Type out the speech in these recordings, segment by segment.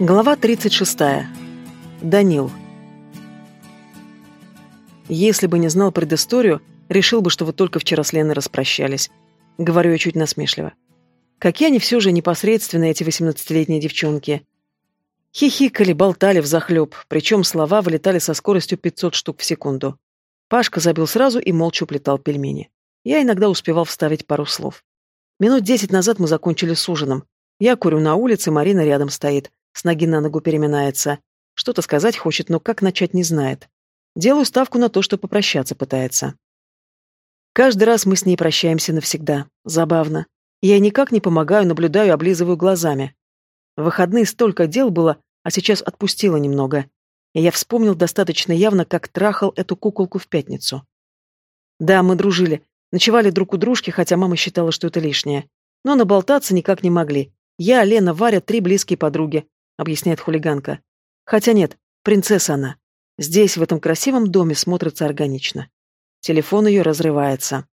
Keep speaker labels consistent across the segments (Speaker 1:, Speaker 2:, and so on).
Speaker 1: Глава 36. Данил. Если бы не знал предысторию, решил бы, что вы только вчера с Леной распрощались. Говорю я чуть насмешливо. Какие они все же непосредственные, эти восемнадцатилетние девчонки. Хихикали, болтали взахлеб, причем слова вылетали со скоростью 500 штук в секунду. Пашка забил сразу и молча уплетал пельмени. Я иногда успевал вставить пару слов. Минут десять назад мы закончили с ужином. Я курю на улице, Марина рядом стоит. С ноги на ногу переминается. Что-то сказать хочет, но как начать не знает. Делаю ставку на то, что попрощаться пытается. Каждый раз мы с ней прощаемся навсегда. Забавно. Я никак не помогаю, наблюдаю, облизываю глазами. В выходные столько дел было, а сейчас отпустила немного. И я вспомнил достаточно явно, как трахал эту куколку в пятницу. Да, мы дружили, ночевали друг у дружки, хотя мама считала, что это лишнее. Но наболтаться никак не могли. Я, Лена, Варя, три близкие подруги объясняет хулиганка. Хотя нет, принцесса она. Здесь, в этом красивом доме, смотрится органично. Телефон ее разрывается.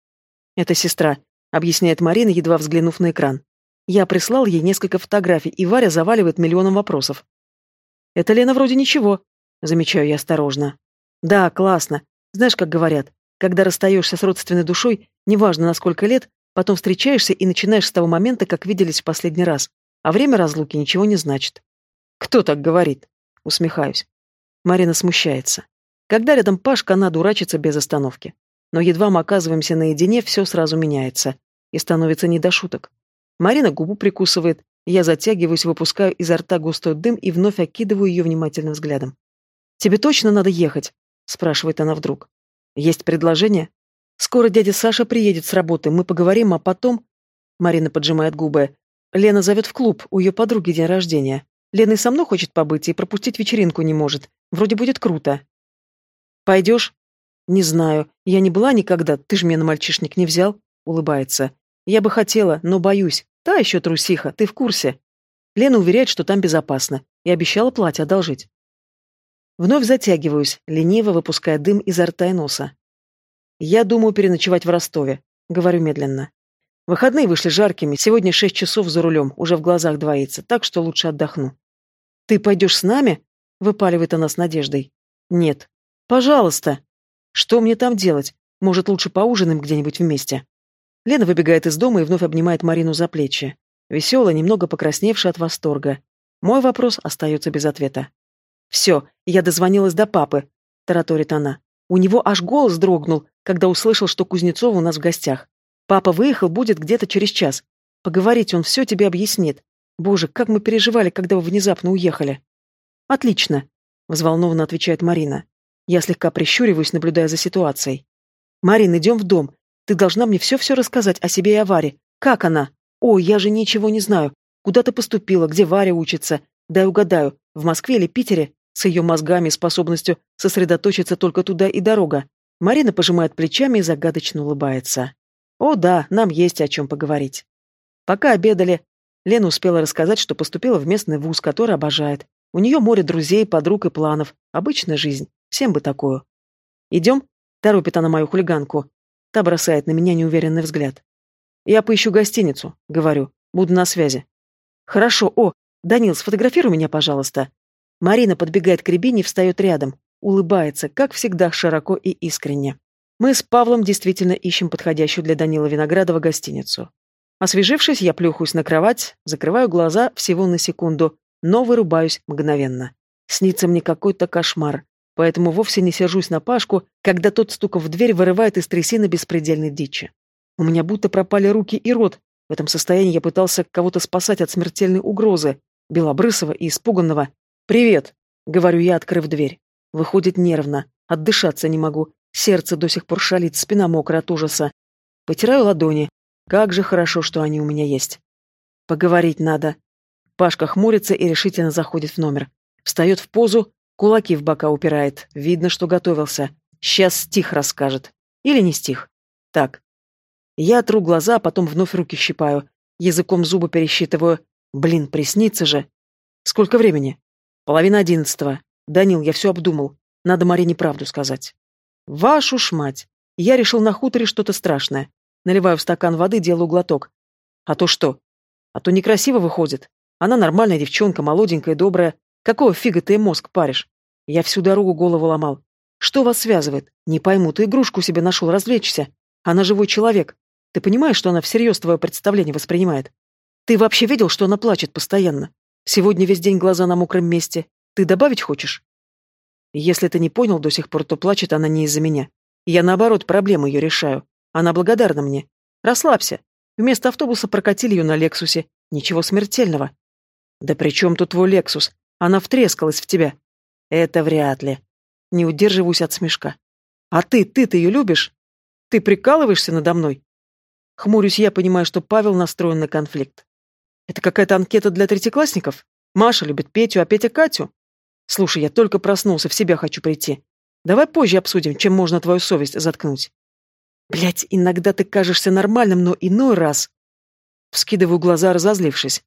Speaker 1: Это сестра, объясняет Марина, едва взглянув на экран. Я прислал ей несколько фотографий, и Варя заваливает миллионом вопросов. Это Лена вроде ничего, замечаю я осторожно. Да, классно. Знаешь, как говорят, когда расстаешься с родственной душой, неважно на сколько лет, потом встречаешься и начинаешь с того момента, как виделись в последний раз, а время разлуки ничего не значит. «Кто так говорит?» Усмехаюсь. Марина смущается. Когда рядом Пашка, она дурачится без остановки. Но едва мы оказываемся наедине, все сразу меняется. И становится не до шуток. Марина губу прикусывает, я затягиваюсь, выпускаю изо рта густой дым и вновь окидываю ее внимательным взглядом. «Тебе точно надо ехать?» – спрашивает она вдруг. «Есть предложение?» «Скоро дядя Саша приедет с работы, мы поговорим, а потом...» Марина поджимает губы. «Лена зовет в клуб, у ее подруги день рождения. Лена и со мной хочет побыть и пропустить вечеринку не может. Вроде будет круто. Пойдешь? Не знаю. Я не была никогда. Ты же меня на мальчишник не взял. Улыбается. Я бы хотела, но боюсь. Та еще трусиха, ты в курсе. Лена уверяет, что там безопасно. И обещала платье одолжить. Вновь затягиваюсь, лениво выпуская дым изо рта и носа. Я думаю переночевать в Ростове. Говорю медленно. Выходные вышли жаркими, сегодня шесть часов за рулем, уже в глазах двоится, так что лучше отдохну. «Ты пойдешь с нами?» — выпаливает она с надеждой. «Нет». «Пожалуйста». «Что мне там делать? Может, лучше поужинаем где-нибудь вместе?» Лена выбегает из дома и вновь обнимает Марину за плечи. Веселая, немного покрасневшая от восторга. Мой вопрос остается без ответа. «Все, я дозвонилась до папы», — тараторит она. У него аж голос дрогнул, когда услышал, что Кузнецова у нас в гостях. «Папа выехал, будет где-то через час. Поговорить он все тебе объяснит. Боже, как мы переживали, когда вы внезапно уехали. Отлично, взволнованно отвечает Марина. Я слегка прищуриваюсь, наблюдая за ситуацией. Марин, идем в дом. Ты должна мне все-все рассказать о себе и о Варе. Как она? О, я же ничего не знаю. Куда ты поступила, где Варя учится? Дай угадаю, в Москве или Питере? С ее мозгами и способностью сосредоточиться только туда и дорога. Марина пожимает плечами и загадочно улыбается. О да, нам есть о чем поговорить. Пока обедали, Лена успела рассказать, что поступила в местный вуз, который обожает. У нее море друзей, подруг и планов. Обычная жизнь. Всем бы такую. «Идем?» — торопит она мою хулиганку. Та бросает на меня неуверенный взгляд. «Я поищу гостиницу», — говорю. «Буду на связи». «Хорошо. О, Данил, сфотографируй меня, пожалуйста». Марина подбегает к Рябине и встает рядом. Улыбается, как всегда, широко и искренне. Мы с Павлом действительно ищем подходящую для Данила Виноградова гостиницу. Освежившись, я плюхаюсь на кровать, закрываю глаза всего на секунду, но вырубаюсь мгновенно. Снится мне какой-то кошмар, поэтому вовсе не сержусь на Пашку, когда тот стуком в дверь вырывает из трясины беспредельной дичи. У меня будто пропали руки и рот. В этом состоянии я пытался кого-то спасать от смертельной угрозы, белобрысого и испуганного. «Привет!» — говорю я, открыв дверь. Выходит нервно, отдышаться не могу, сердце до сих пор шалит, спина мокрая от ужаса. Потираю ладони, как же хорошо, что они у меня есть. Поговорить надо. Пашка хмурится и решительно заходит в номер. Встает в позу, кулаки в бока упирает. Видно, что готовился. Сейчас стих расскажет. Или не стих. Так. Я тру глаза, а потом вновь руки щипаю. Языком зубы пересчитываю. Блин, приснится же. Сколько времени? Половина одиннадцатого. Данил, я все обдумал. Надо Марине правду сказать. Вашу ж мать. Я решил на хуторе что-то страшное. Наливаю в стакан воды, делаю глоток. А то что? А то некрасиво выходит. Она нормальная девчонка, молоденькая, добрая. Какого фига ты мозг паришь? Я всю дорогу голову ломал. Что вас связывает? Не пойму, ты игрушку себе нашел развлечься. Она живой человек. Ты понимаешь, что она всерьез твое представление воспринимает? Ты вообще видел, что она плачет постоянно? Сегодня весь день глаза на мокром месте. Ты добавить хочешь? Если ты не понял до сих пор, то плачет она не из-за меня. Я, наоборот, проблему ее решаю. Она благодарна мне. Расслабься. Вместо автобуса прокатили ее на Лексусе. Ничего смертельного. Да при чем тут твой Лексус? Она втрескалась в тебя. Это вряд ли. Не удерживаюсь от смешка. А ты, ты-то ее любишь? Ты прикалываешься надо мной? Хмурюсь я, понимаю, что Павел настроен на конфликт. Это какая-то анкета для третьеклассников? Маша любит Петю, а Петя Катю? Слушай, я только проснулся, в себя хочу прийти. Давай позже обсудим, чем можно твою совесть заткнуть. Блять, иногда ты кажешься нормальным, но иной раз... Вскидываю глаза, разозлившись.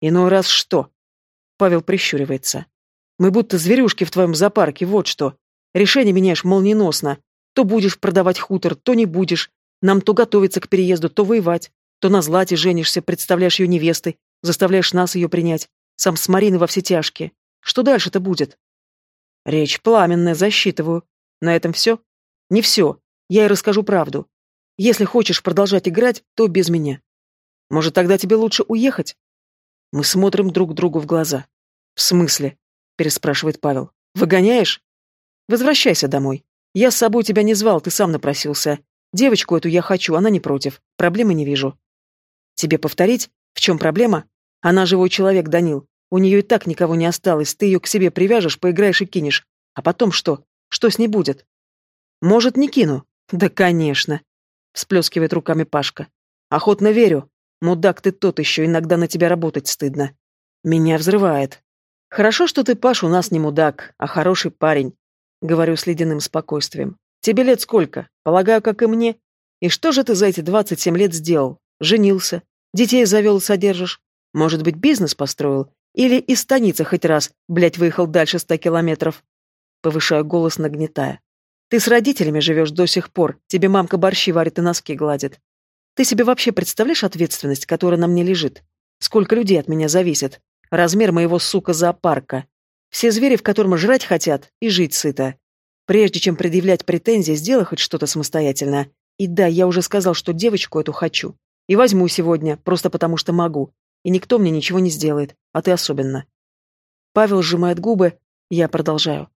Speaker 1: Иной раз что? Павел прищуривается. Мы будто зверюшки в твоем зоопарке, вот что. Решение меняешь молниеносно. То будешь продавать хутор, то не будешь. Нам то готовиться к переезду, то воевать. То на злате женишься, представляешь ее невестой, заставляешь нас ее принять. Сам с Мариной во все тяжкие. Что дальше-то будет? Речь пламенная, засчитываю. На этом все? Не все. Я и расскажу правду. Если хочешь продолжать играть, то без меня. Может, тогда тебе лучше уехать? Мы смотрим друг другу в глаза. В смысле? Переспрашивает Павел. Выгоняешь? Возвращайся домой. Я с собой тебя не звал, ты сам напросился. Девочку эту я хочу, она не против. Проблемы не вижу. Тебе повторить? В чем проблема? Она живой человек, Данил. У нее и так никого не осталось. Ты ее к себе привяжешь, поиграешь и кинешь. А потом что? Что с ней будет? Может, не кину? Да, конечно. Всплескивает руками Пашка. Охотно верю. Мудак ты тот еще, иногда на тебя работать стыдно. Меня взрывает. Хорошо, что ты, Паш, у нас не мудак, а хороший парень. Говорю с ледяным спокойствием. Тебе лет сколько? Полагаю, как и мне. И что же ты за эти двадцать семь лет сделал? Женился? Детей завел, содержишь? Может быть, бизнес построил? Или из станицы хоть раз, блядь, выехал дальше ста километров?» Повышаю голос, нагнетая. «Ты с родителями живешь до сих пор, тебе мамка борщи варит и носки гладит. Ты себе вообще представляешь ответственность, которая на мне лежит? Сколько людей от меня зависит? Размер моего, сука, зоопарка. Все звери, в котором жрать хотят и жить сыто. Прежде чем предъявлять претензии, сделай хоть что-то самостоятельно. И да, я уже сказал, что девочку эту хочу. И возьму сегодня, просто потому что могу и никто мне ничего не сделает, а ты особенно. Павел сжимает губы, я продолжаю.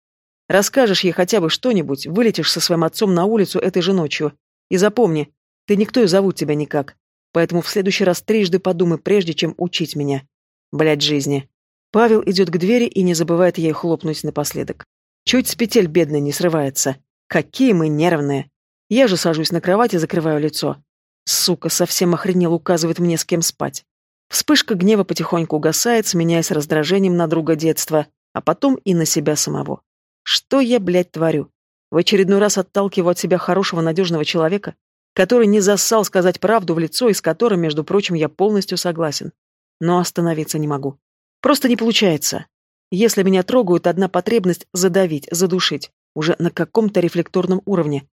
Speaker 1: Расскажешь ей хотя бы что-нибудь, вылетишь со своим отцом на улицу этой же ночью. И запомни, ты никто и зовут тебя никак. Поэтому в следующий раз трижды подумай, прежде чем учить меня. Блять жизни. Павел идет к двери и не забывает ей хлопнуть напоследок. Чуть с петель бедный не срывается. Какие мы нервные. Я же сажусь на кровать и закрываю лицо. Сука, совсем охренел, указывает мне, с кем спать. Вспышка гнева потихоньку угасает, сменяясь раздражением на друга детства, а потом и на себя самого. Что я, блядь, творю? В очередной раз отталкиваю от себя хорошего надежного человека, который не зассал сказать правду в лицо и с которым, между прочим, я полностью согласен. Но остановиться не могу. Просто не получается. Если меня трогают, одна потребность задавить, задушить, уже на каком-то рефлекторном уровне.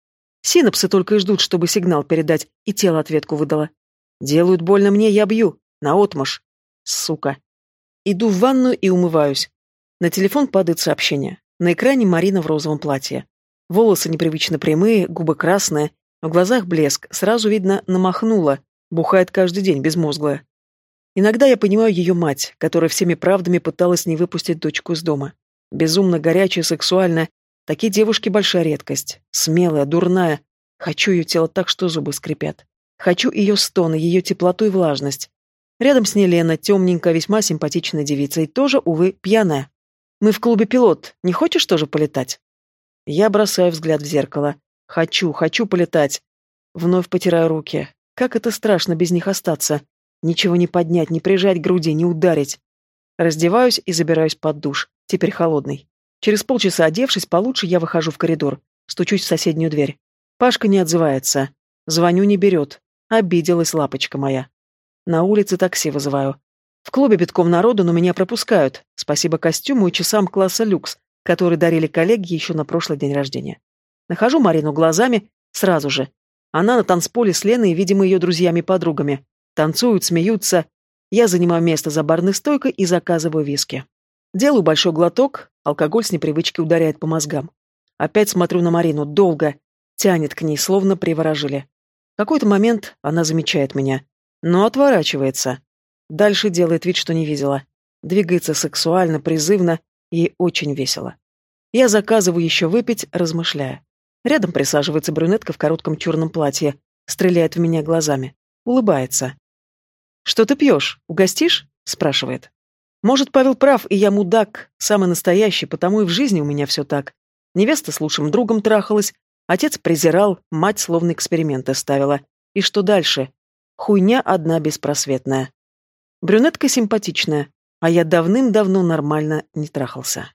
Speaker 1: Синапсы только и ждут, чтобы сигнал передать, и тело ответку выдало. Делают больно мне, я бью. Наотмашь. Сука. Иду в ванную и умываюсь. На телефон падает сообщение. На экране Марина в розовом платье. Волосы непривычно прямые, губы красные, в глазах блеск, сразу видно, намахнула, бухает каждый день, безмозглая. Иногда я понимаю ее мать, которая всеми правдами пыталась не выпустить дочку из дома. Безумно горячая, сексуальная. Такие девушки большая редкость. Смелая, дурная. Хочу ее тело так, что зубы скрипят. Хочу ее стоны, ее теплоту и влажность. Рядом с ней Лена, темненькая, весьма симпатичная девица, и тоже, увы, пьяная. «Мы в клубе «Пилот». Не хочешь тоже полетать?» Я бросаю взгляд в зеркало. «Хочу, хочу полетать». Вновь потираю руки. Как это страшно без них остаться. Ничего не поднять, не прижать к груди, не ударить. Раздеваюсь и забираюсь под душ. Теперь холодный. Через полчаса, одевшись получше, я выхожу в коридор. Стучусь в соседнюю дверь. Пашка не отзывается. Звоню, не берет. Обиделась лапочка моя. На улице такси вызываю. В клубе битком народу, но меня пропускают. Спасибо костюму и часам класса люкс, которые дарили коллеги еще на прошлый день рождения. Нахожу Марину глазами сразу же. Она на танцполе с Леной и, видимо, ее друзьями-подругами. Танцуют, смеются. Я занимаю место за барной стойкой и заказываю виски. Делаю большой глоток, алкоголь с непривычки ударяет по мозгам. Опять смотрю на Марину, долго. Тянет к ней, словно приворожили. В какой-то момент она замечает меня, но отворачивается. Дальше делает вид, что не видела. Двигается сексуально, призывно, ей очень весело. Я заказываю еще выпить, размышляя. Рядом присаживается брюнетка в коротком черном платье, стреляет в меня глазами, улыбается. «Что ты пьешь? Угостишь?» — спрашивает. Может, Павел прав, и я мудак, самый настоящий, потому и в жизни у меня все так. Невеста с лучшим другом трахалась, отец презирал, мать словно эксперименты ставила. И что дальше? Хуйня одна беспросветная. Брюнетка симпатичная, а я давным-давно нормально не трахался.